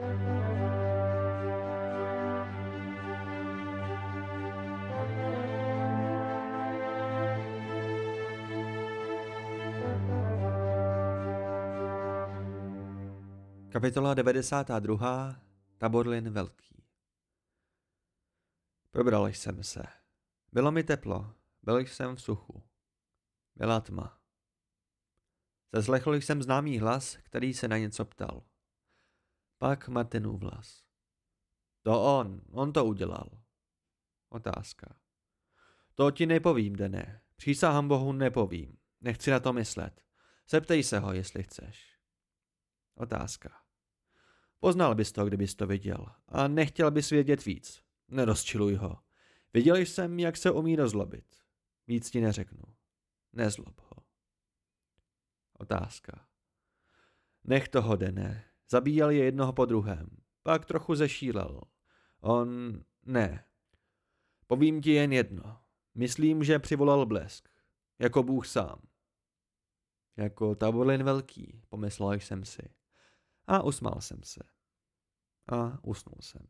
Kapitola 92. Taborlin Velký Probral jsem se. Bylo mi teplo, byl jsem v suchu. Byla tma. Zaslechl jsem známý hlas, který se na něco ptal. Pak Martinův vlas. To on, on to udělal. Otázka. To ti nepovím, Dene. Přísahám Bohu nepovím. Nechci na to myslet. Zeptej se ho, jestli chceš. Otázka. Poznal bys to, kdybys to viděl. A nechtěl bys vědět víc. Nerozčiluj ho. Viděl jsem, jak se umí rozlobit. Víc ti neřeknu. Nezlob ho. Otázka. Nech toho, Dene. Zabíjel je jednoho po druhém. Pak trochu zešílel. On... ne. Povím ti jen jedno. Myslím, že přivolal blesk. Jako Bůh sám. Jako taborlin velký, pomyslel jsem si. A usmál jsem se. A usnul jsem.